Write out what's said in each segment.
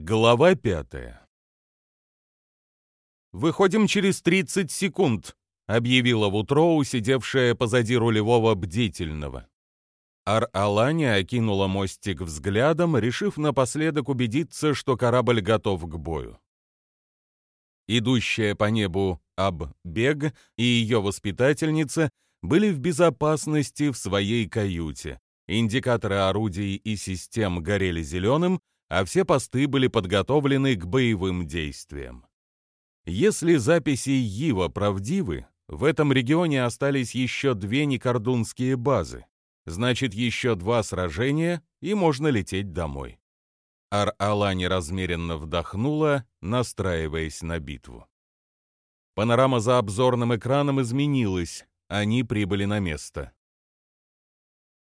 Глава пятая «Выходим через 30 секунд», — объявила Вутроу, сидевшая позади рулевого бдительного. Ар-Алани окинула мостик взглядом, решив напоследок убедиться, что корабль готов к бою. Идущая по небу Аб-Бег и ее воспитательница были в безопасности в своей каюте. Индикаторы орудий и систем горели зеленым, а все посты были подготовлены к боевым действиям. Если записи Йива правдивы, в этом регионе остались еще две некордунские базы. Значит, еще два сражения, и можно лететь домой. Ар-Алани размеренно вдохнула, настраиваясь на битву. Панорама за обзорным экраном изменилась, они прибыли на место.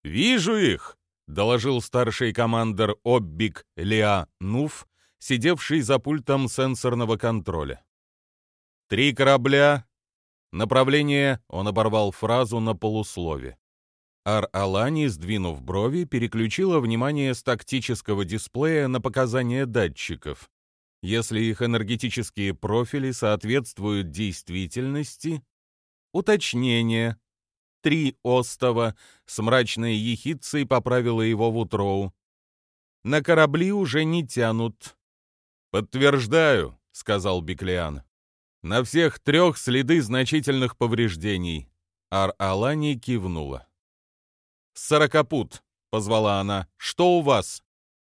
«Вижу их!» — доложил старший командир Оббик Леа Нуф, сидевший за пультом сенсорного контроля. «Три корабля!» Направление он оборвал фразу на полуслове. Ар-Алани, сдвинув брови, переключила внимание с тактического дисплея на показания датчиков. Если их энергетические профили соответствуют действительности, уточнение, три остова, с мрачной ехидцей поправила его в утроу. На корабли уже не тянут. «Подтверждаю», — сказал Биклиан. «На всех трех следы значительных повреждений». Ар-Алани кивнула. «Сорокопут», — позвала она. «Что у вас?»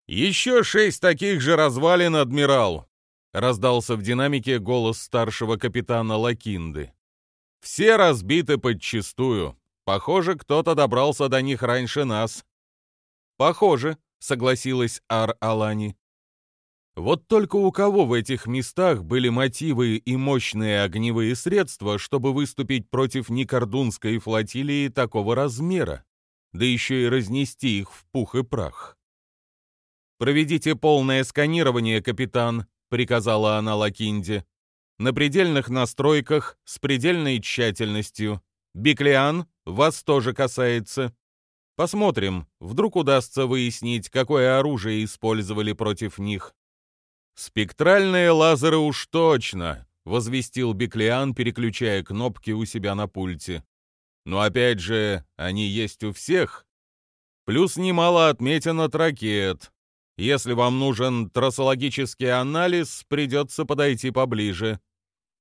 «Еще шесть таких же развалин, адмирал», — раздался в динамике голос старшего капитана Лакинды. «Все разбиты подчистую. Похоже, кто-то добрался до них раньше нас». «Похоже», — согласилась Ар-Алани. Вот только у кого в этих местах были мотивы и мощные огневые средства, чтобы выступить против Никордунской флотилии такого размера, да еще и разнести их в пух и прах? «Проведите полное сканирование, капитан», — приказала она Лакинде. «На предельных настройках, с предельной тщательностью. Биклиан, вас тоже касается. Посмотрим, вдруг удастся выяснить, какое оружие использовали против них. Спектральные лазеры уж точно, возвестил Биклиан, переключая кнопки у себя на пульте. Но опять же, они есть у всех. Плюс немало отметин от ракет. Если вам нужен трассологический анализ, придется подойти поближе.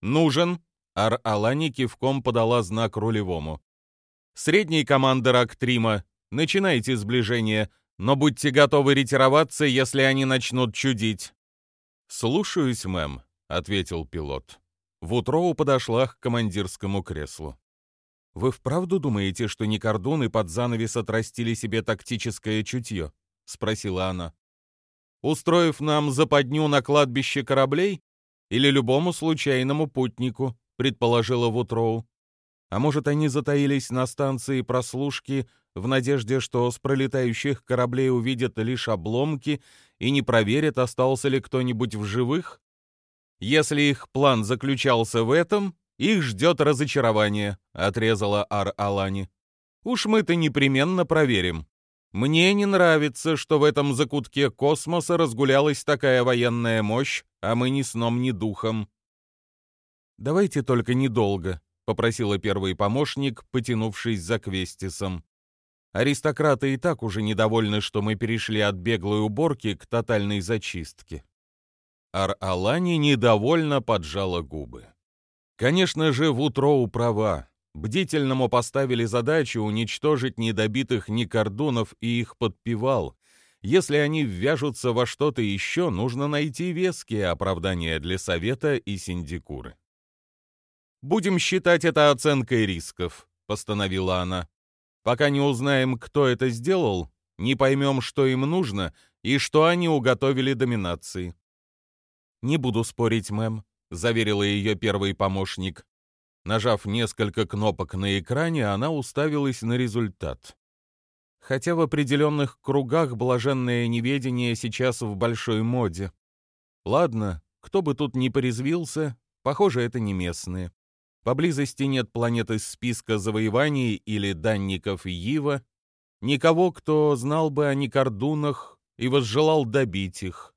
Нужен. Ар-Алани кивком подала знак рулевому. Средний командир Актрима, начинайте сближение, но будьте готовы ретироваться, если они начнут чудить». «Слушаюсь, мэм», — ответил пилот. Вутроу подошла к командирскому креслу. «Вы вправду думаете, что Никордуны под занавес отрастили себе тактическое чутье?» — спросила она. «Устроив нам западню на кладбище кораблей? Или любому случайному путнику?» — предположила Вутроу. А может, они затаились на станции прослушки в надежде, что с пролетающих кораблей увидят лишь обломки и не проверят, остался ли кто-нибудь в живых? Если их план заключался в этом, их ждет разочарование, отрезала Ар-Алани. Уж мы-то непременно проверим. Мне не нравится, что в этом закутке космоса разгулялась такая военная мощь, а мы ни сном, ни духом. Давайте только недолго, попросила первый помощник, потянувшись за Квестисом. Аристократы и так уже недовольны, что мы перешли от беглой уборки к тотальной зачистке. Ар-Алани недовольно поджала губы. Конечно же, Вутроу права. Бдительному поставили задачу уничтожить недобитых Никордунов и их подпевал. Если они ввяжутся во что-то еще, нужно найти веские оправдания для Совета и Синдикуры. «Будем считать это оценкой рисков», — постановила она. «Пока не узнаем, кто это сделал, не поймем, что им нужно и что они уготовили доминации». «Не буду спорить, мэм», — заверила ее первый помощник. Нажав несколько кнопок на экране, она уставилась на результат. Хотя в определенных кругах блаженное неведение сейчас в большой моде. Ладно, кто бы тут ни порезвился, похоже, это не местные. Поблизости нет планет из списка завоеваний или данников Ива, никого, кто знал бы о Никордунах и возжелал добить их.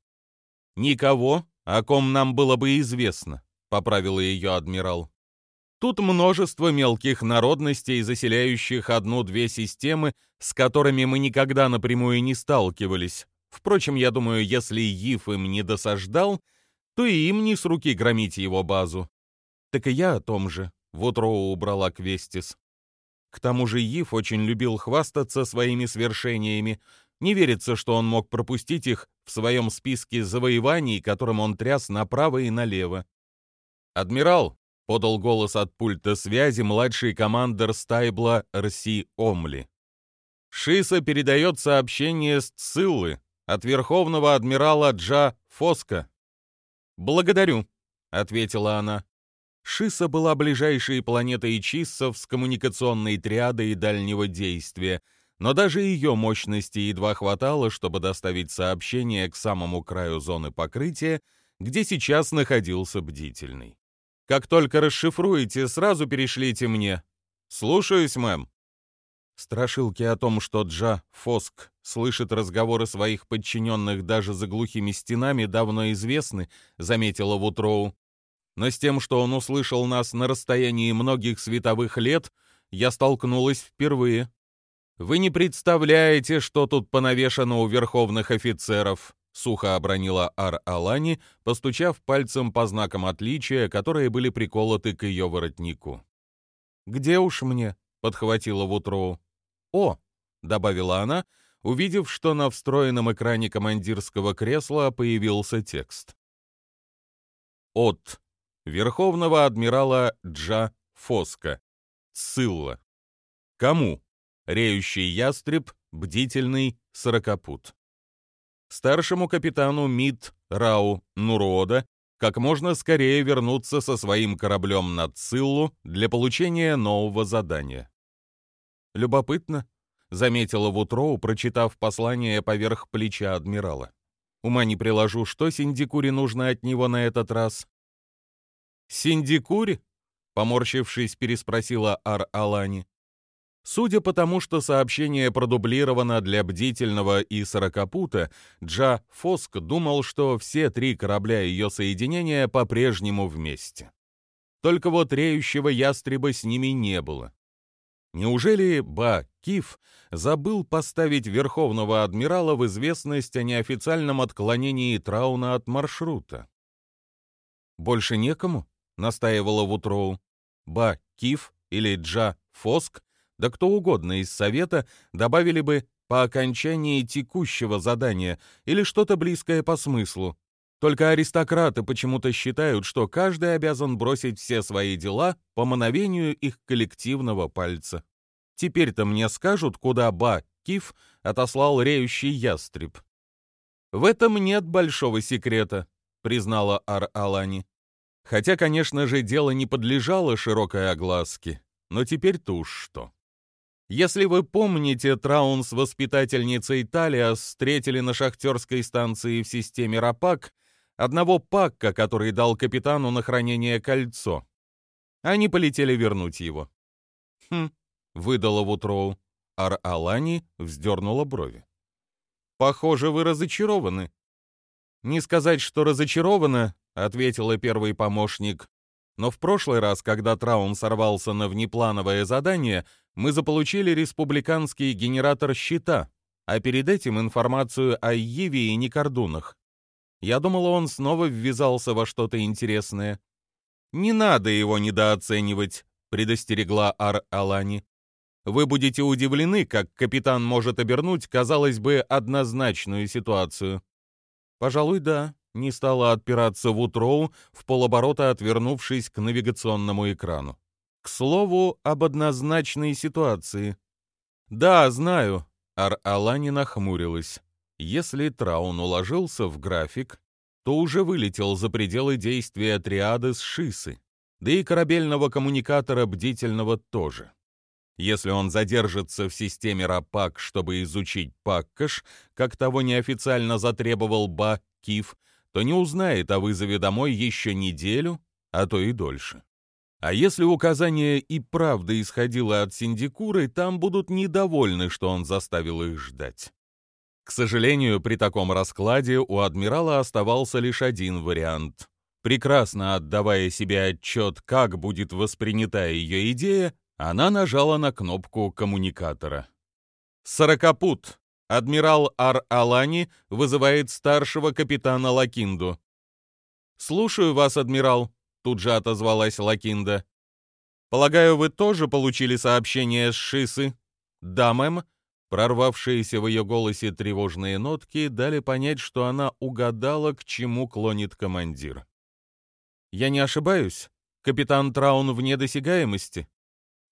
Никого, о ком нам было бы известно, поправил ее адмирал. Тут множество мелких народностей, заселяющих одну-две системы, с которыми мы никогда напрямую не сталкивались. Впрочем, я думаю, если Ив им не досаждал, то и им не с руки громить его базу. Так и я о том же, Вутроу убрала Квестис. К тому же Ив очень любил хвастаться своими свершениями. Не верится, что он мог пропустить их в своем списке завоеваний, которым он тряс направо и налево. «Адмирал!» — подал голос от пульта связи младший командир стайбла Рси Омли. «Шиса передает сообщение с Циллы от верховного адмирала Джа Фоска». «Благодарю», — ответила она. Шиса была ближайшей планетой Чиссов с коммуникационной триадой дальнего действия, но даже ее мощности едва хватало, чтобы доставить сообщение к самому краю зоны покрытия, где сейчас находился бдительный. «Как только расшифруете, сразу перешлите мне». «Слушаюсь, мэм». Страшилки о том, что Джа Фоск слышит разговоры своих подчиненных даже за глухими стенами, давно известны, заметила Вутроу но с тем, что он услышал нас на расстоянии многих световых лет, я столкнулась впервые. Вы не представляете, что тут понавешено у верховных офицеров, сухо обронила Ар-Алани, постучав пальцем по знакам отличия, которые были приколоты к ее воротнику. «Где уж мне?» — подхватила Вутроу. «О!» — добавила она, увидев, что на встроенном экране командирского кресла появился текст. От Верховного адмирала Джа Фоска. Ссылла. Кому? Реющий ястреб, бдительный сорокопут. Старшему капитану МИД Рау Нурода как можно скорее вернуться со своим кораблем на Циллу для получения нового задания. «Любопытно», — заметила Вутроу, прочитав послание поверх плеча адмирала. «Ума не приложу, что Синдикуре нужно от него на этот раз, «Синдикури?» — поморщившись, переспросила Ар-Алани. Судя по тому, что сообщение продублировано для бдительного и сорокопута, Джа Фоск думал, что все три корабля ее соединения по-прежнему вместе. Только вот реющего ястреба с ними не было. Неужели Ба Киф забыл поставить Верховного Адмирала в известность о неофициальном отклонении Трауна от маршрута? «Больше некому?» Настаивала Вутроу. Ба Киф или Джа Фоск, да кто угодно из совета, добавили бы по окончании текущего задания или что-то близкое по смыслу. Только аристократы почему-то считают, что каждый обязан бросить все свои дела по мановению их коллективного пальца. Теперь-то мне скажут, куда Ба Киф отослал реющий ястреб. «В этом нет большого секрета», — признала Ар-Алани. Хотя, конечно же, дело не подлежало широкой огласке, но теперь-то уж что. Если вы помните, Траун с воспитательницей Талия встретили на шахтерской станции в системе Рапак одного пакка, который дал капитану на хранение кольцо. Они полетели вернуть его. «Хм», — выдала Вутроу. Ар-Алани вздернула брови. «Похоже, вы разочарованы». «Не сказать, что разочарована, — ответила первый помощник. «Но в прошлый раз, когда Траун сорвался на внеплановое задание, мы заполучили республиканский генератор щита, а перед этим информацию о Еве и Никордунах. Я думала, он снова ввязался во что-то интересное». «Не надо его недооценивать», — предостерегла Ар-Алани. «Вы будете удивлены, как капитан может обернуть, казалось бы, однозначную ситуацию». «Пожалуй, да», не стала отпираться Вутроу, в полоборота отвернувшись к навигационному экрану. К слову, об однозначной ситуации. «Да, знаю», — Ар-Алани нахмурилась. Если Траун уложился в график, то уже вылетел за пределы действия триады с Шисы, да и корабельного коммуникатора бдительного тоже. Если он задержится в системе Рапак, чтобы изучить Паккаш, как того неофициально затребовал Ба Киф, то не узнает о вызове домой еще неделю, а то и дольше. А если указание и правда исходило от синдикуры, там будут недовольны, что он заставил их ждать. К сожалению, при таком раскладе у адмирала оставался лишь один вариант. Прекрасно отдавая себе отчет, как будет воспринята ее идея, она нажала на кнопку коммуникатора. «Сорокопут!» Адмирал Ар-Алани вызывает старшего капитана Лакинду. «Слушаю вас, адмирал», — тут же отозвалась Лакинда. «Полагаю, вы тоже получили сообщение с Шисы?» «Да, мэм». Прорвавшиеся в ее голосе тревожные нотки дали понять, что она угадала, к чему клонит командир. «Я не ошибаюсь? Капитан Траун вне досягаемости?»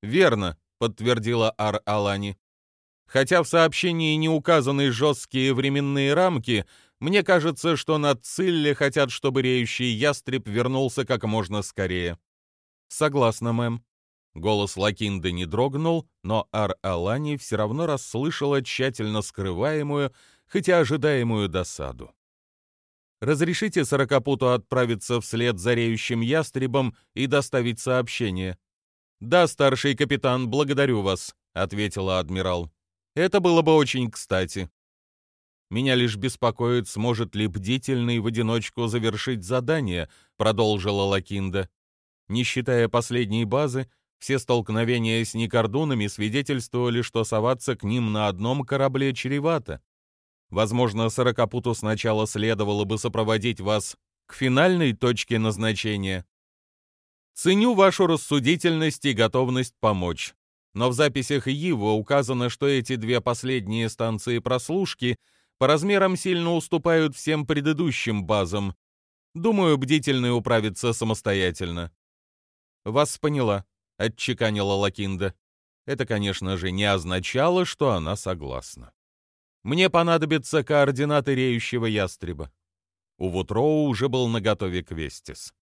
«Верно», — подтвердила Ар-Алани. «Хотя в сообщении не указаны жесткие временные рамки, мне кажется, что на Цилле хотят, чтобы реющий ястреб вернулся как можно скорее». «Согласна, мэм». Голос Лакинды не дрогнул, но Ар-Алани все равно расслышала тщательно скрываемую, хотя ожидаемую досаду. «Разрешите сорокопуту отправиться вслед за реющим ястребом и доставить сообщение?» «Да, старший капитан, благодарю вас», — ответила адмирал. «Это было бы очень кстати». «Меня лишь беспокоит, сможет ли бдительный в одиночку завершить задание», — продолжила Лакинда. Не считая последней базы, все столкновения с Никордунами свидетельствовали, что соваться к ним на одном корабле чревато. Возможно, Сорокопуту сначала следовало бы сопроводить вас к финальной точке назначения. Ценю вашу рассудительность и готовность помочь. Но в записях Иво указано, что эти две последние станции прослушки по размерам сильно уступают всем предыдущим базам. Думаю, бдительный управится самостоятельно. «Вас поняла», — отчеканила Лакинда. Это, конечно же, не означало, что она согласна. «Мне понадобятся координаты реющего ястреба». У Вутроу уже был наготове Квестис.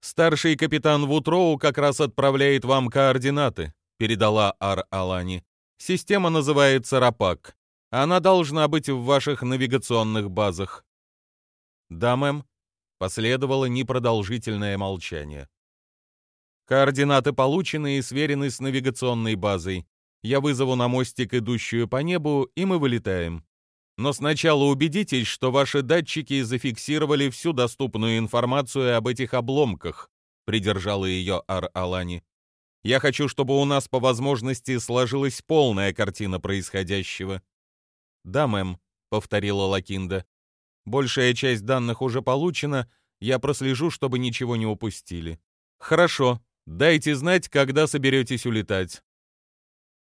«Старший капитан Вутроу как раз отправляет вам координаты», — передала Ар-Алани. «Система называется Рапак. Она должна быть в ваших навигационных базах». «Да, мэм», — последовало непродолжительное молчание. Координаты получены и сверены с навигационной базой. Я вызову на мостик, идущую по небу, и мы вылетаем. Но сначала убедитесь, что ваши датчики зафиксировали всю доступную информацию об этих обломках, придержала ее Ар-Алани. Я хочу, чтобы у нас по возможности сложилась полная картина происходящего. Да, мэм, повторила Лакинда. Большая часть данных уже получена, я прослежу, чтобы ничего не упустили. Хорошо, Дайте знать, когда соберетесь улетать».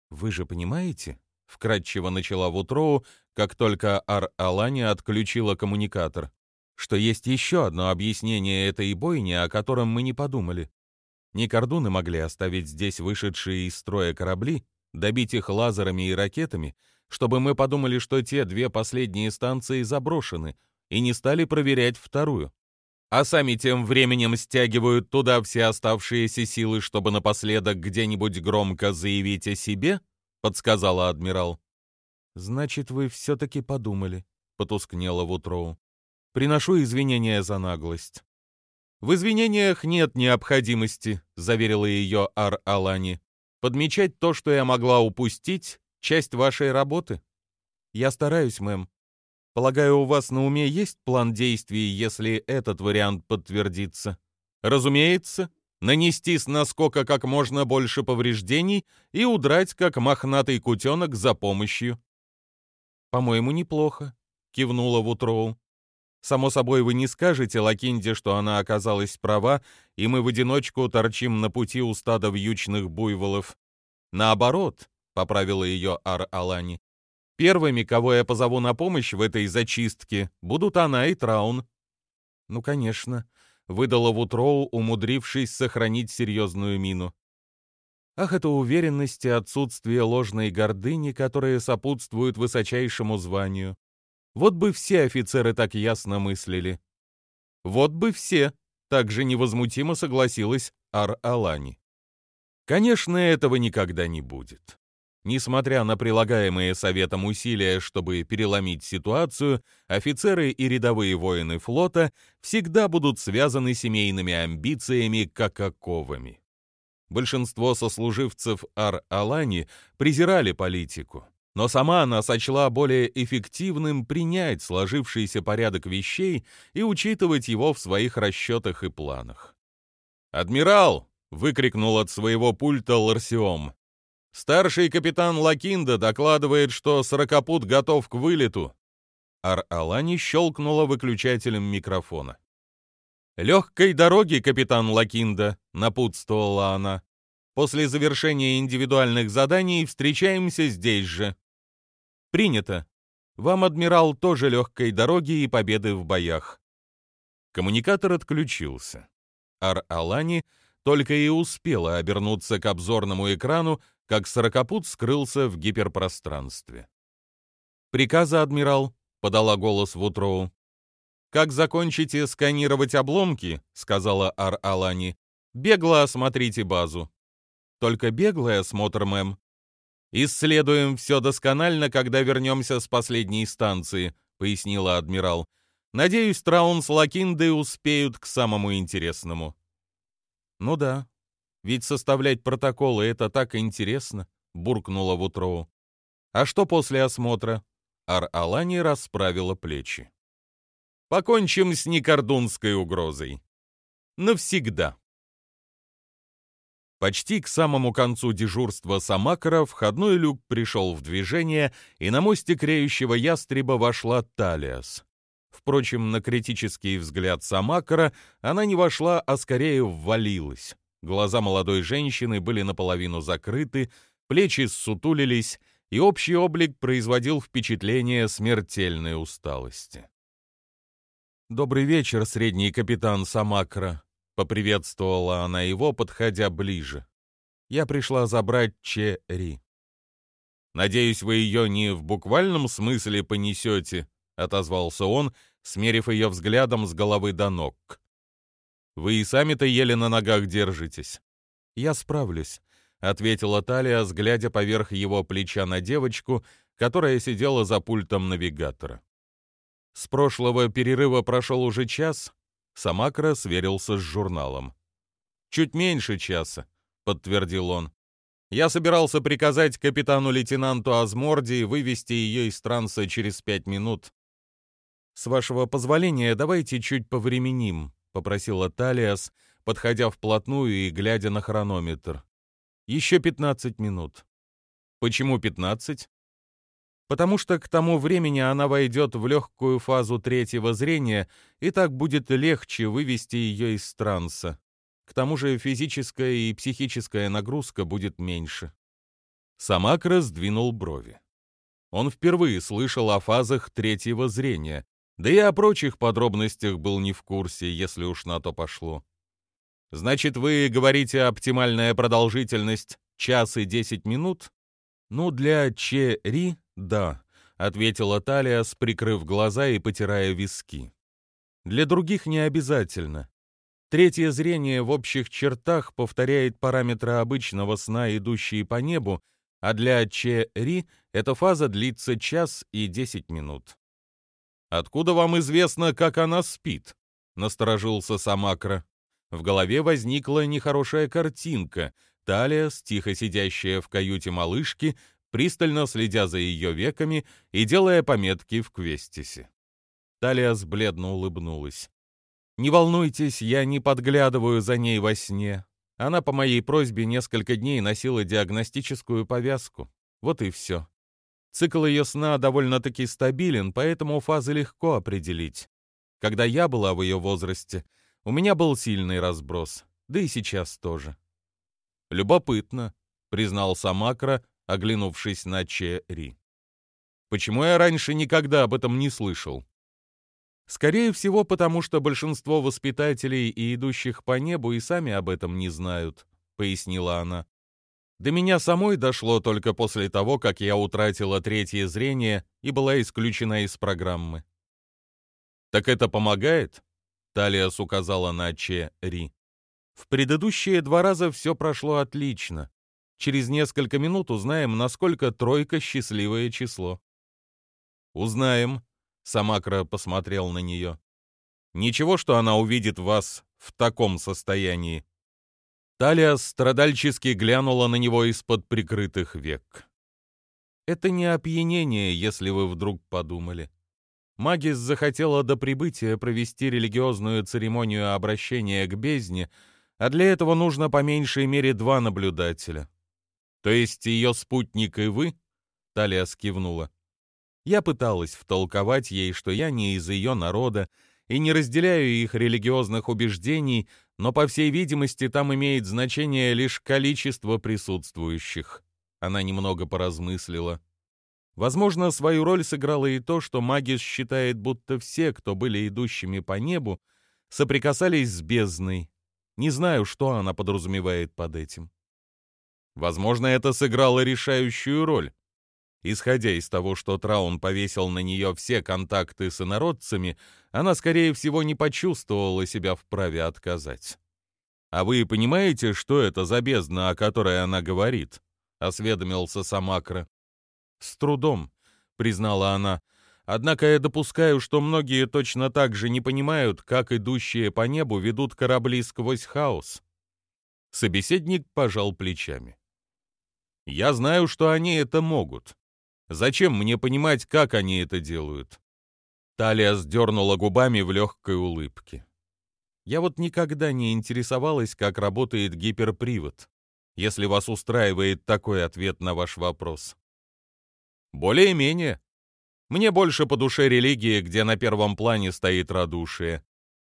«Вы же понимаете?» — вкратчиво начала Вутроу, как только Ар-Алани отключила коммуникатор, что есть еще одно объяснение этой бойни, о котором мы не подумали. Не кордуны могли оставить здесь вышедшие из строя корабли, добить их лазерами и ракетами, чтобы мы подумали, что те две последние станции заброшены, и не стали проверять вторую а сами тем временем стягивают туда все оставшиеся силы, чтобы напоследок где-нибудь громко заявить о себе?» — подсказала адмирал. «Значит, вы все-таки подумали», — потускнела Вутроу. «Приношу извинения за наглость». «В извинениях нет необходимости», — заверила ее Ар-Алани. «Подмечать то, что я могла упустить, — часть вашей работы». «Я стараюсь, мэм», Полагаю, у вас на уме есть план действий, если этот вариант подтвердится? Разумеется, нанести с наскока как можно больше повреждений и удрать, как мохнатый кутенок, за помощью. «По-моему, неплохо», — кивнула Вутроу. «Само собой, вы не скажете Лакинде, что она оказалась права, и мы в одиночку торчим на пути у стада вьючных буйволов. Наоборот», — поправила ее Ар-Алани, Первыми, кого я позову на помощь в этой зачистке, будут она и Траун. Ну, конечно, выдала Вутроу, умудрившись сохранить серьезную мину. Ах, это уверенность и отсутствие ложной гордыни, которые сопутствуют высочайшему званию. Вот бы все офицеры так ясно мыслили. Вот бы все, так же невозмутимо согласилась Ар-Алани. Конечно, этого никогда не будет. Несмотря на прилагаемые советом усилия, чтобы переломить ситуацию, офицеры и рядовые воины флота всегда будут связаны семейными амбициями как оковами. Большинство сослуживцев Ар-Алани презирали политику, но сама она сочла более эффективным принять сложившийся порядок вещей и учитывать его в своих расчетах и планах. «Адмирал!» — выкрикнул от своего пульта Ларсиом. «Старший капитан Лакинда докладывает, что сорокопут готов к вылету». Ар-Алани щелкнула выключателем микрофона. «Легкой дороги, капитан Лакинда», — напутствовала она. «После завершения индивидуальных заданий встречаемся здесь же». «Принято. Вам, адмирал, тоже легкой дороги и победы в боях». Коммуникатор отключился. Ар-Алани только и успела обернуться к обзорному экрану, как сорокопут скрылся в гиперпространстве. «Приказа, адмирал», — подала голос Вутроу. «Как закончите сканировать обломки», — сказала Ар-Алани, — «бегло осмотрите базу». «Только беглый осмотр, мэм», «Исследуем все досконально, когда вернемся с последней станции», — пояснила адмирал. «Надеюсь, Траун с Лакиндой успеют к самому интересному». «Ну да, ведь составлять протоколы — это так интересно», — буркнула Вутроу. «А что после осмотра?» Ар-Алани расправила плечи. «Покончим с некордунской угрозой. Навсегда». Почти к самому концу дежурства Самакара входной люк пришел в движение, и на мостик реющего ястреба вошла Талиас. Впрочем, на критический взгляд Самакара она не вошла, а скорее ввалилась. Глаза молодой женщины были наполовину закрыты, плечи ссутулились, и общий облик производил впечатление смертельной усталости. «Добрый вечер, средний капитан Самакра», Поприветствовала она его, подходя ближе. Я пришла забрать Черри. «Надеюсь, вы ее не в буквальном смысле понесете», — отозвался он, смерив ее взглядом с головы до ног. «Вы и сами-то еле на ногах держитесь». «Я справлюсь», — ответила Талия, взглядя поверх его плеча на девочку, которая сидела за пультом навигатора. С прошлого перерыва прошел уже час, Самакра сверился с журналом. «Чуть меньше часа», — подтвердил он. «Я собирался приказать капитану-лейтенанту Азморди вывести ее из транса через пять минут». «С вашего позволения, давайте чуть повременим», — попросила Талиас, подходя вплотную и глядя на хронометр. «Еще пятнадцать минут». «Почему пятнадцать?» Потому что к тому времени она войдет в легкую фазу третьего зрения, и так будет легче вывести ее из транса. К тому же физическая и психическая нагрузка будет меньше. Самакра сдвинул брови. Он впервые слышал о фазах третьего зрения, да и о прочих подробностях был не в курсе, если уж на то пошло. «Значит, вы говорите оптимальная продолжительность час и десять минут?» «Ну, для Че-Ри «Да», — ответила Талиас, прикрыв глаза и потирая виски. «Для других не обязательно. Третье зрение в общих чертах повторяет параметры обычного сна, идущие по небу, а для Че-Ри эта фаза длится час и десять минут». «Откуда вам известно, как она спит?» — насторожился Самакра. В голове возникла нехорошая картинка. Талия, тихо сидящая в каюте малышки, пристально следя за ее веками и делая пометки в квестисе. Талиас бледно улыбнулась. «Не волнуйтесь, я не подглядываю за ней во сне. Она по моей просьбе несколько дней носила диагностическую повязку. Вот и все. Цикл ее сна довольно-таки стабилен, поэтому фазы легко определить. Когда я была в ее возрасте, у меня был сильный разброс, да и сейчас тоже. «Любопытно», — признал Самакра, оглянувшись на Че-Ри. «Почему я раньше никогда об этом не слышал?» «Скорее всего, потому что большинство воспитателей и идущих по небу и сами об этом не знают», — пояснила она. «До меня самой дошло только после того, как я утратила третье зрение и была исключена из программы». «Так это помогает?» — Талиас указала на Че-Ри. «В предыдущие два раза все прошло отлично. Через несколько минут узнаем, насколько тройка — счастливое число. «Узнаем», — Самакра посмотрел на нее. «Ничего, что она увидит вас в таком состоянии». Талия страдальчески глянула на него из-под прикрытых век. Это не опьянение, если вы вдруг подумали. Магис захотела до прибытия провести религиозную церемонию обращения к бездне, а для этого нужно по меньшей мере два наблюдателя. То есть ее спутник и вы? Талия скивнула. Я пыталась втолковать ей, что я не из ее народа и не разделяю их религиозных убеждений, но, по всей видимости, там имеет значение лишь количество присутствующих. Она немного поразмыслила. Возможно, свою роль сыграло и то, что Магис считает, будто все, кто были идущими по небу, соприкасались с бездной. Не знаю, что она подразумевает под этим. Возможно, это сыграло решающую роль. Исходя из того, что Траун повесил на нее все контакты с инородцами, она, скорее всего, не почувствовала себя вправе отказать. «А вы понимаете, что это за бездна, о которой она говорит?» — осведомился Самакра. «С трудом», — признала она. «Однако я допускаю, что многие точно так же не понимают, как идущие по небу ведут корабли сквозь хаос». Собеседник пожал плечами. «Я знаю, что они это могут. Зачем мне понимать, как они это делают?» Талия сдернула губами в легкой улыбке. «Я вот никогда не интересовалась, как работает гиперпривод, если вас устраивает такой ответ на ваш вопрос. Более-менее. Мне больше по душе религии, где на первом плане стоит радушие.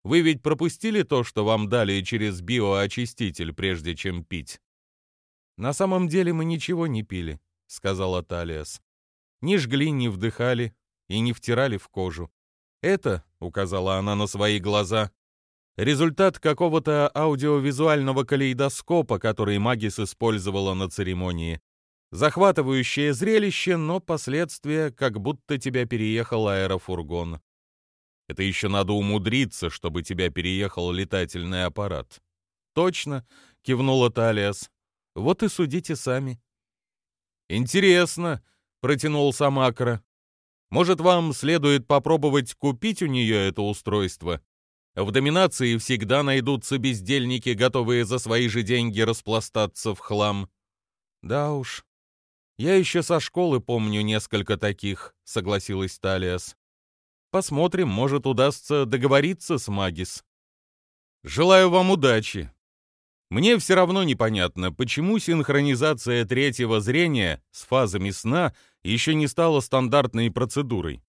Вы ведь пропустили то, что вам дали через биоочиститель, прежде чем пить? На самом деле мы ничего не пили, сказала Талиас. Не жгли, не вдыхали и не втирали в кожу. Это, указала она на свои глаза, результат какого-то аудиовизуального калейдоскопа, который Магис использовала на церемонии. Захватывающее зрелище, но последствия, как будто тебя переехал аэрофургон. Это еще надо умудриться, чтобы тебя переехал летательный аппарат. Точно, кивнула Талиас. Вот и судите сами. Интересно, протянул Самакра. Может, вам следует попробовать купить у нее это устройство? В доминации всегда найдутся бездельники, готовые за свои же деньги распластаться в хлам. Да уж, «Я еще со школы помню несколько таких», — согласилась Талиас. «Посмотрим, может, удастся договориться с Магис». «Желаю вам удачи», мне все равно непонятно, почему синхронизация третьего зрения с фазами сна еще не стала стандартной процедурой.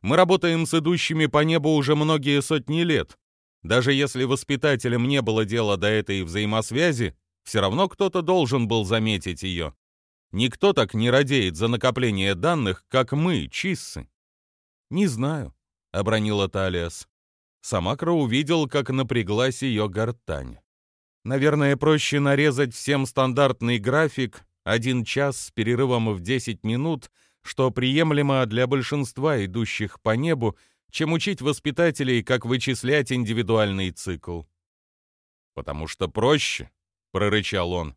Мы работаем с идущими по небу уже многие сотни лет. Даже если воспитателям не было дела до этой взаимосвязи, все равно кто-то должен был заметить ее. Никто так не радеет за накопление данных, как мы, чиссы. Не знаю, обронила Талиас. Самакра увидел, как напряглась ее гортань. Наверное, проще нарезать всем стандартный график, один час с перерывом в 10 минут, что приемлемо для большинства идущих по небу, чем учить воспитателей, как вычислять индивидуальный цикл. «Потому что проще», — прорычал он.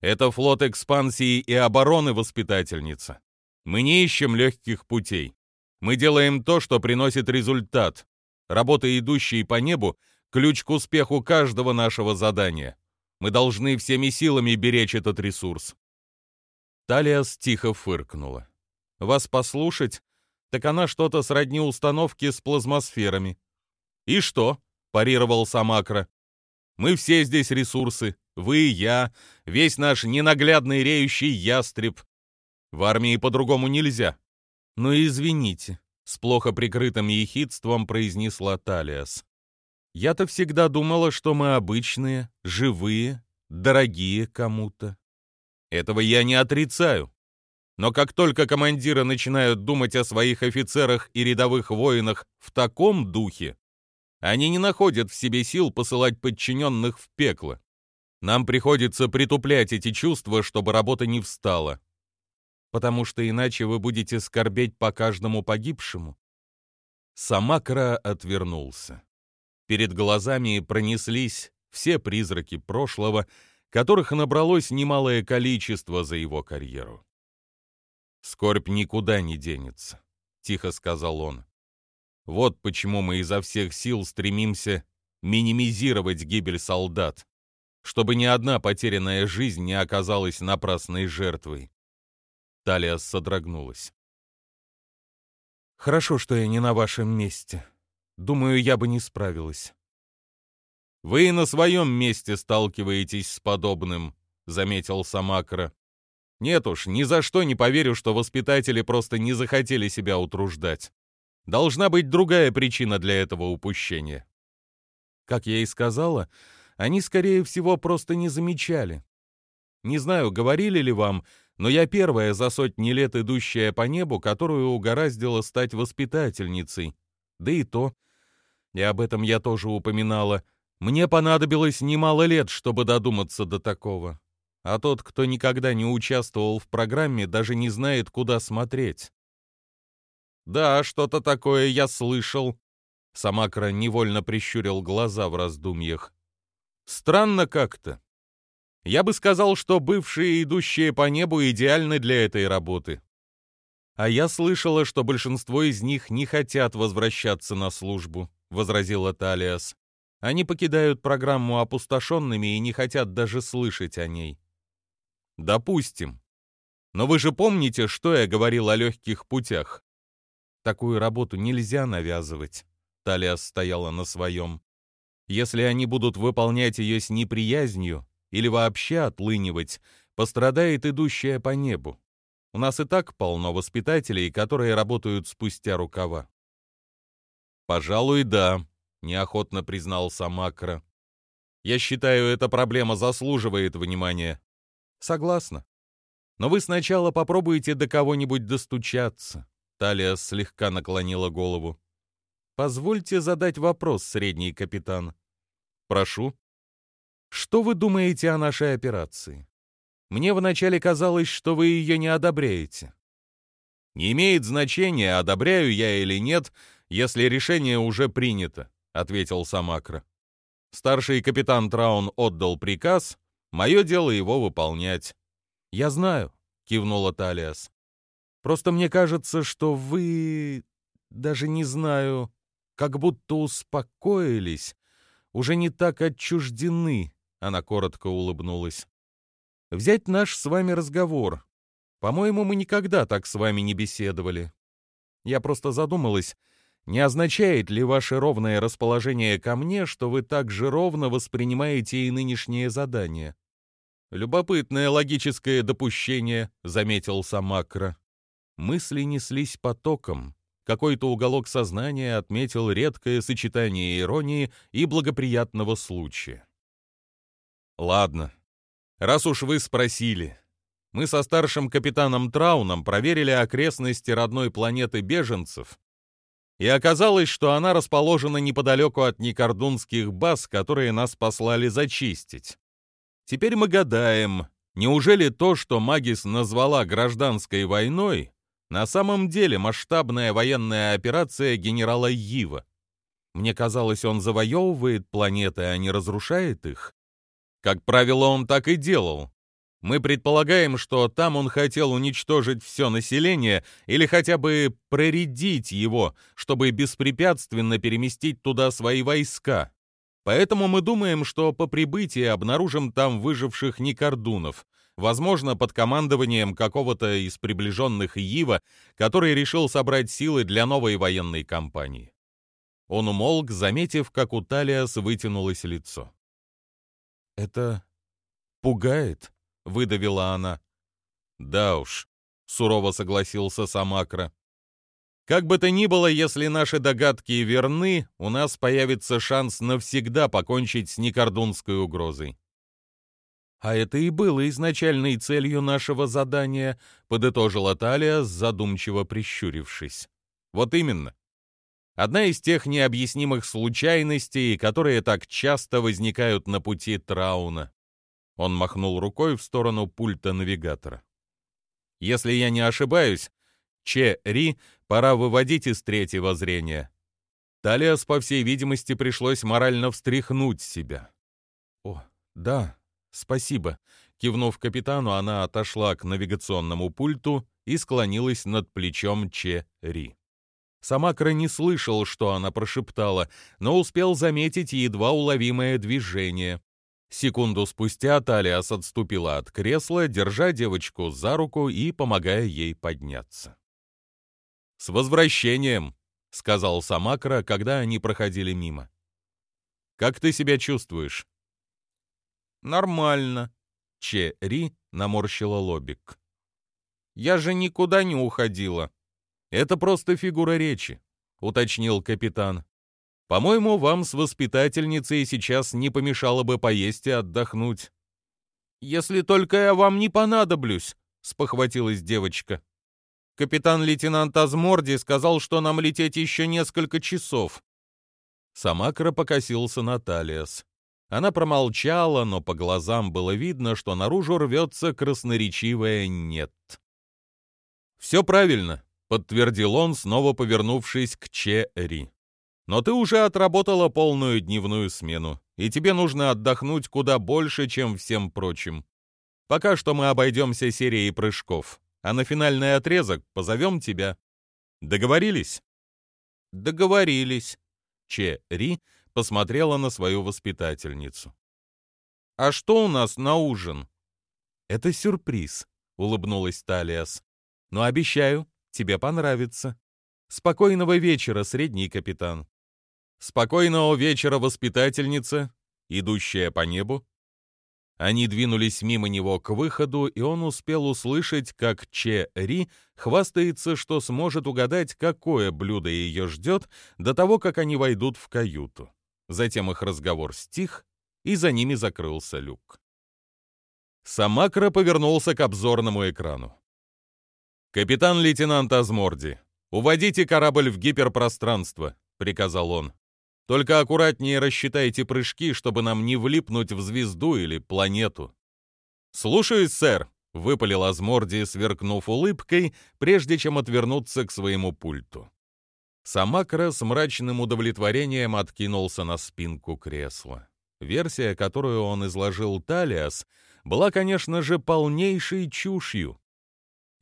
Это флот экспансии и обороны, воспитательница. Мы не ищем легких путей. Мы делаем то, что приносит результат. Работа, идущая по небу, ключ к успеху каждого нашего задания. Мы должны всеми силами беречь этот ресурс. Талиас тихо фыркнула. Вас послушать, так она что-то сродни установке с плазмосферами. И что? парировал Самакра. Мы все здесь ресурсы. Вы, я, весь наш ненаглядный реющий ястреб. В армии по-другому нельзя. Ну извините, с плохо прикрытым ехидством произнесла Талиас. Я-то всегда думала, что мы обычные, живые, дорогие кому-то. Этого я не отрицаю. Но как только командиры начинают думать о своих офицерах и рядовых воинах в таком духе, они не находят в себе сил посылать подчиненных в пекло. Нам приходится притуплять эти чувства, чтобы работа не встала. Потому что иначе вы будете скорбеть по каждому погибшему. Самакра отвернулся. Перед глазами пронеслись все призраки прошлого, которых набралось немалое количество за его карьеру. «Скорбь никуда не денется», — тихо сказал он. «Вот почему мы изо всех сил стремимся минимизировать гибель солдат, чтобы ни одна потерянная жизнь не оказалась напрасной жертвой. Талия содрогнулась. «Хорошо, что я не на вашем месте. Думаю, я бы не справилась». «Вы на своем месте сталкиваетесь с подобным», — заметил Самакра. «Нет уж, ни за что не поверю, что воспитатели просто не захотели себя утруждать. Должна быть другая причина для этого упущения». Как я и сказала, они, скорее всего, просто не замечали. Не знаю, говорили ли вам, но я первая за сотни лет идущая по небу, которую угораздило стать воспитательницей. Да и то, и об этом я тоже упоминала, мне понадобилось немало лет, чтобы додуматься до такого. А тот, кто никогда не участвовал в программе, даже не знает, куда смотреть. «Да, что-то такое я слышал», — Самакра невольно прищурил глаза в раздумьях. «Странно как-то. Я бы сказал, что бывшие идущие по небу идеальны для этой работы. А я слышала, что большинство из них не хотят возвращаться на службу, возразила Талиас. Они покидают программу опустошенными и не хотят даже слышать о ней. Допустим. Но вы же помните, что я говорил о легких путях? Такую работу нельзя навязывать. Талиас стояла на своем. Если они будут выполнять ее с неприязнью, или вообще отлынивать, пострадает идущая по небу. У нас и так полно воспитателей, которые работают спустя рукава. «Пожалуй, да», — неохотно признал Самакра. «Я считаю, эта проблема заслуживает внимания». «Согласна. Но вы сначала попробуйте до кого-нибудь достучаться». Талия слегка наклонила голову. «Позвольте задать вопрос, средний капитан». «Прошу». Что вы думаете о нашей операции? Мне вначале казалось, что вы ее не одобряете. Не имеет значения, одобряю я или нет, если решение уже принято, ответил Самакра. Старший капитан Траун отдал приказ, мое дело его выполнять. Я знаю, кивнула Талиас. Просто мне кажется, что вы даже не знаю, как будто успокоились, уже не так отчуждены она коротко улыбнулась. «Взять наш с вами разговор. По-моему, мы никогда так с вами не беседовали. Я просто задумалась, не означает ли ваше ровное расположение ко мне, что вы так же ровно воспринимаете и нынешнее задание?» «Любопытное логическое допущение», — заметил Самакра. Мысли неслись потоком. Какой-то уголок сознания отметил редкое сочетание иронии и благоприятного случая. Ладно. Раз уж вы спросили. Мы со старшим капитаном Трауном проверили окрестности родной планеты беженцев, и оказалось, что она расположена неподалеку от Никордунских баз, которые нас послали зачистить. Теперь мы гадаем, неужели то, что Магис назвала гражданской войной, на самом деле масштабная военная операция генерала Йива? Мне казалось, он завоевывает планеты, а не разрушает их. Как правило, он так и делал. Мы предполагаем, что там он хотел уничтожить все население или хотя бы проредить его, чтобы беспрепятственно переместить туда свои войска. Поэтому мы думаем, что по прибытии обнаружим там выживших Никордунов, возможно, под командованием какого-то из приближенных Ива, который решил собрать силы для новой военной кампании. Он умолк, заметив, как у Талиас вытянулось лицо. «Это пугает», — выдавила она. «Да уж», — сурово согласился Самакра. «Как бы то ни было, если наши догадки верны, у нас появится шанс навсегда покончить с Никордунской угрозой». «А это и было изначальной целью нашего задания», — подытожила Талия, задумчиво прищурившись. «Вот именно. Одна из тех необъяснимых случайностей, которые так часто возникают на пути Трауна. Он махнул рукой в сторону пульта навигатора. Если я не ошибаюсь, Че Ри пора выводить из третьего зрения. Талиас, по всей видимости, пришлось морально встряхнуть себя. «О, да, спасибо», — кивнув капитану, она отошла к навигационному пульту и склонилась над плечом Че Ри. Самакра не слышал, что она прошептала, но успел заметить едва уловимое движение. Секунду спустя Талиас отступила от кресла, держа девочку за руку и помогая ей подняться. «С возвращением!» — сказал Самакра, когда они проходили мимо. «Как ты себя чувствуешь?» «Нормально», — Че Ри наморщила лобик. «Я же никуда не уходила». «Это просто фигура речи», — уточнил капитан. По-моему, вам с воспитательницей сейчас не помешало бы поесть и отдохнуть. Если только я вам не понадоблюсь, спохватилась девочка. Капитан-лейтенант Азморди сказал, что нам лететь еще несколько часов. Самакра покосился на Талиас. Она промолчала, но по глазам было видно, что наружу рвется красноречивое «нет». «Все правильно», — подтвердил он, снова повернувшись к Че Ри. Но ты уже отработала полную дневную смену, и тебе нужно отдохнуть куда больше, чем всем прочим. Пока что мы обойдемся серией прыжков, а на финальный отрезок позовем тебя. Договорились? Договорились. Че Ри посмотрела на свою воспитательницу. А что у нас на ужин? Это сюрприз, улыбнулась Талиас. Но обещаю, тебе понравится. Спокойного вечера, средний капитан. «Спокойного вечера, воспитательница, идущая по небу». Они двинулись мимо него к выходу, и он успел услышать, как Че Ри хвастается, что сможет угадать, какое блюдо ее ждет, до того, как они войдут в каюту. Затем их разговор стих, и за ними закрылся люк. Самакра повернулся к обзорному экрану. «Капитан-лейтенант Азморди, уводите корабль в гиперпространство», — приказал он. Только аккуратнее рассчитайте прыжки, чтобы нам не влипнуть в звезду или планету. Слушаюсь, сэр, выпалил Азморди, сверкнув улыбкой, прежде чем отвернуться к своему пульту. Самакра с мрачным удовлетворением откинулся на спинку кресла. Версия, которую он изложил Талиас, была, конечно же, полнейшей чушью.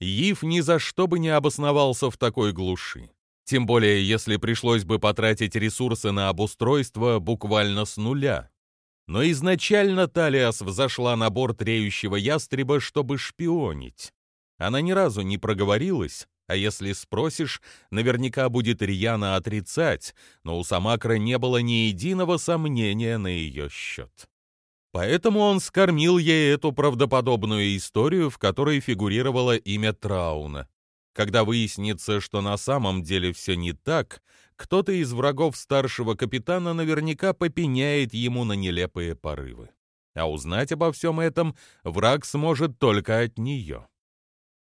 Ив ни за что бы не обосновался в такой глуши. Тем более, если пришлось бы потратить ресурсы на обустройство буквально с нуля. Но изначально Талиас взошла на борт реющего ястреба, чтобы шпионить. Она ни разу не проговорилась, а если спросишь, наверняка будет рьяно отрицать, но у Самакра не было ни единого сомнения на ее счет. Поэтому он скормил ей эту правдоподобную историю, в которой фигурировало имя Трауна. Когда выяснится, что на самом деле все не так, кто-то из врагов старшего капитана наверняка попеняет ему на нелепые порывы. А узнать обо всем этом враг сможет только от нее.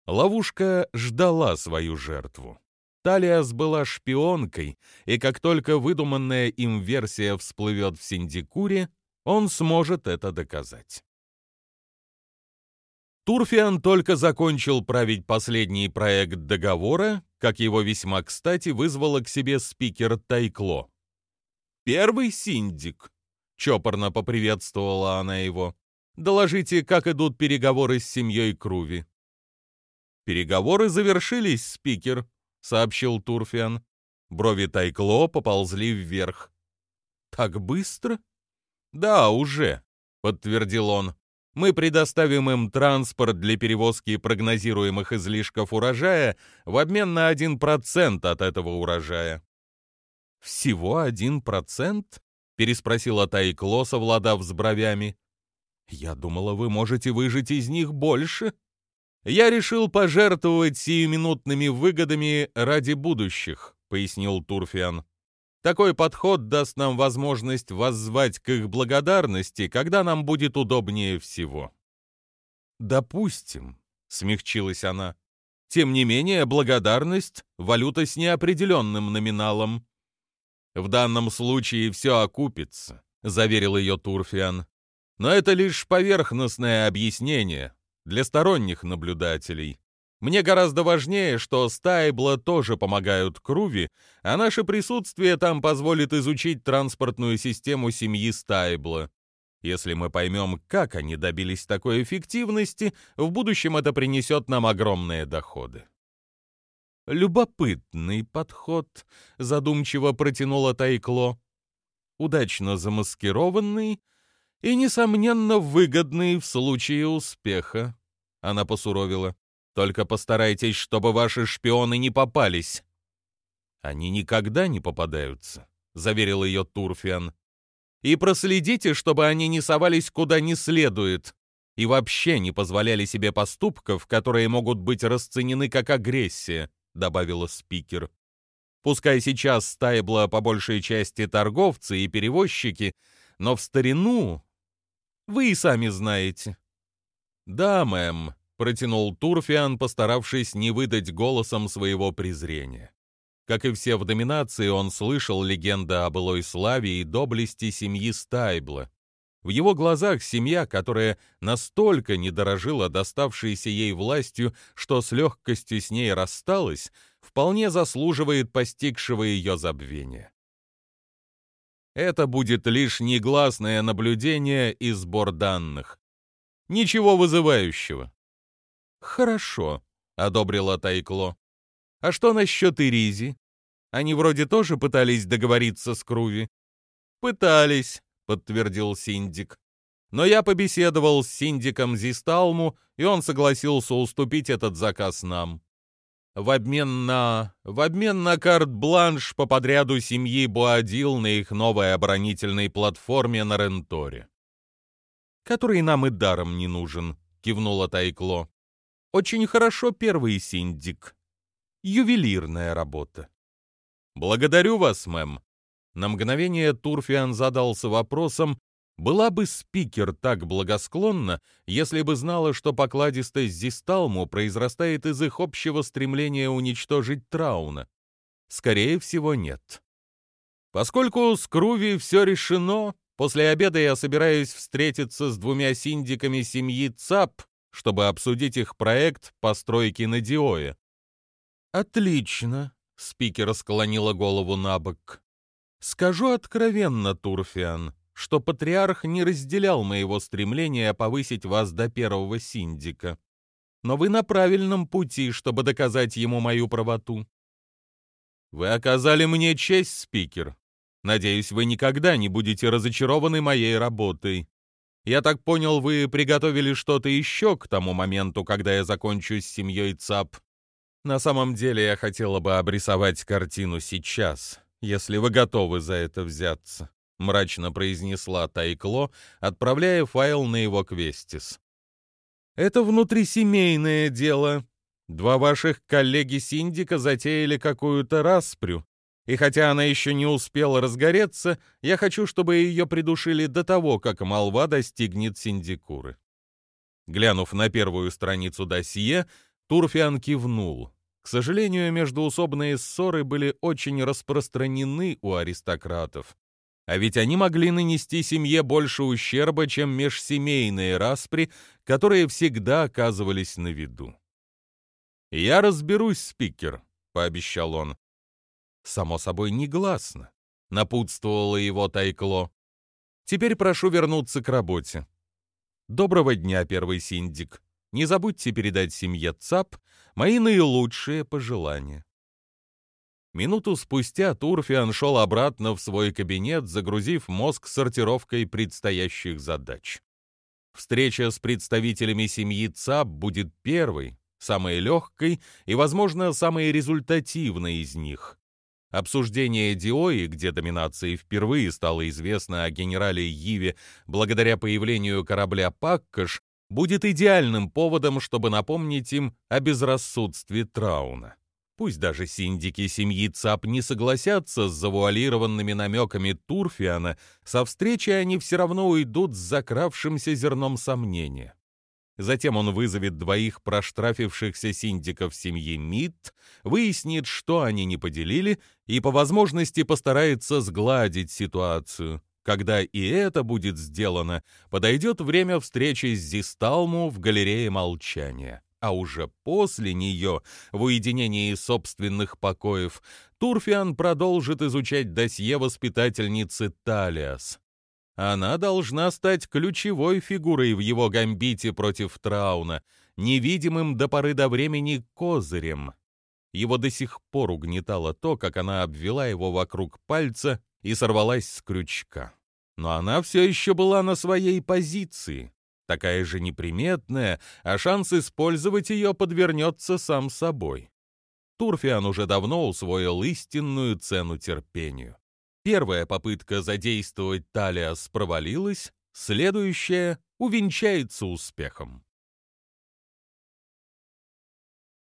Ловушка ждала свою жертву. Талиас была шпионкой, и как только выдуманная им версия всплывет в Синдикуре, он сможет это доказать. Турфиан только закончил править последний проект договора, как его весьма кстати вызвала к себе спикер Тайкло. «Первый синдик», — чопорно поприветствовала она его. «Доложите, как идут переговоры с семьей Круви». «Переговоры завершились, спикер», — сообщил Турфиан. Брови Тайкло поползли вверх. «Так быстро?» «Да, уже», — подтвердил он. Мы предоставим им транспорт для перевозки прогнозируемых излишков урожая в обмен на 1% от этого урожая. «Всего 1%?» — переспросила Тайкло, совладав с бровями. «Я думала, вы можете выжить из них больше». «Я решил пожертвовать сиюминутными выгодами ради будущих», — пояснил Турфиан. Такой подход даст нам возможность воззвать к их благодарности, когда нам будет удобнее всего. Допустим, смягчилась она. Тем не менее, благодарность — валюта с неопределенным номиналом. В данном случае все окупится, заверил ее Турфиан. Но это лишь поверхностное объяснение для сторонних наблюдателей. Мне гораздо важнее, что Стайбла тоже помогают Круви, а наше присутствие там позволит изучить транспортную систему семьи Стайбла. Если мы поймем, как они добились такой эффективности, в будущем это принесет нам огромные доходы. «Любопытный подход», — задумчиво протянула Тайкло. «Удачно замаскированный И, несомненно, выгодный в случае успеха. Она посуровила. Только постарайтесь, чтобы ваши шпионы не попались. Они никогда не попадаются, заверил ее Турфиан. И проследите, чтобы они не совались куда не следует и вообще не позволяли себе поступков, которые могут быть расценены как агрессия, добавила спикер. Пускай сейчас стайбла по большей части торговцы и перевозчики, но в старину вы и сами знаете. Да, мэм, протянул Турфиан, постаравшись не выдать голосом своего презрения. Как и все в доминации, он слышал легенды о былой славе и доблести семьи Стайбла. В его глазах семья, которая настолько не дорожила доставшейся ей властью, что с легкостью с ней рассталась, вполне заслуживает постигшего ее забвения. Это будет лишь негласное наблюдение и сбор данных. Ничего вызывающего. «Хорошо», — одобрила Тайкло. «А что насчет Иризи? Они вроде тоже пытались договориться с Круви?» «Пытались», — подтвердил Синдик. «Но я побеседовал с Синдиком Зисталму, и он согласился уступить этот заказ нам. В обмен на... в обмен на карт-бланш по подряду семьи Буадил на их новой оборонительной платформе на Ренторе. «Который нам и даром не нужен», — кивнула Тайкло. Очень хорошо первый синдик. Ювелирная работа. Благодарю вас, мэм. На мгновение Турфиан задался вопросом, была бы спикер так благосклонна, если бы знала, что покладистость Зисталму произрастает из их общего стремления уничтожить Трауна? Скорее всего, нет. Поскольку с Круви все решено, после обеда я собираюсь встретиться с двумя синдиками семьи ЦАП чтобы обсудить их проект постройки на Диое. «Отлично», — спикер склонила голову на бок. «Скажу откровенно, Турфиан, что патриарх не разделял моего стремления повысить вас до первого синдика. Но вы на правильном пути, чтобы доказать ему мою правоту. Вы оказали мне честь, спикер. Надеюсь, вы никогда не будете разочарованы моей работой. Я так понял, вы приготовили что-то еще к тому моменту, когда я закончу с семьей ЦАП. На самом деле я хотела бы обрисовать картину сейчас, если вы готовы за это взяться», — мрачно произнесла Тайкло, отправляя файл на его квестис. «Это внутрисемейное дело. Два ваших коллеги-синдика затеяли какую-то распрю, и хотя она еще не успела разгореться, я хочу, чтобы ее придушили до того, как молва достигнет синдикуры. Глянув на первую страницу досье, Турфиан кивнул. К сожалению, междуусобные ссоры были очень распространены у аристократов. А ведь они могли нанести семье больше ущерба, чем межсемейные распри, которые всегда оказывались на виду. «Я разберусь, спикер», — пообещал он само собой негласно, напутствовало его Тайкло. Теперь прошу вернуться к работе. Доброго дня, первый синдик. Не забудьте передать семье ЦАП мои наилучшие пожелания. Минуту спустя Турфиан шел обратно в свой кабинет, загрузив мозг сортировкой предстоящих задач. Встреча с представителями семьи ЦАП будет первой, самой легкой и, возможно, самой результативной из них. Обсуждение Диои, где доминации впервые стало известно о генерале Йиве благодаря появлению корабля «Паккаш», будет идеальным поводом, чтобы напомнить им о безрассудстве Трауна. Пусть даже синдики семьи ЦАП не согласятся с завуалированными намеками Турфиана, со встречи они все равно уйдут с закравшимся зерном сомнения. Затем он вызовет двоих проштрафившихся синдиков семьи Мид, выяснит, что они не поделили, и по возможности постарается сгладить ситуацию. Когда и это будет сделано, подойдет время встречи с Зисталму в галерее молчания. А уже после нее, в уединении собственных покоев, Турфиан продолжит изучать досье воспитательницы Талиас. Она должна стать ключевой фигурой в его гамбите против Трауна, невидимым до поры до времени козырем. Его до сих пор угнетало то, как она обвела его вокруг пальца и сорвалась с крючка. Но она все еще была на своей позиции, такая же неприметная, а шанс использовать ее подвернется сам собой. Турфиан уже давно усвоил истинную цену терпению. Первая попытка задействовать Талиас провалилась, следующая увенчается успехом.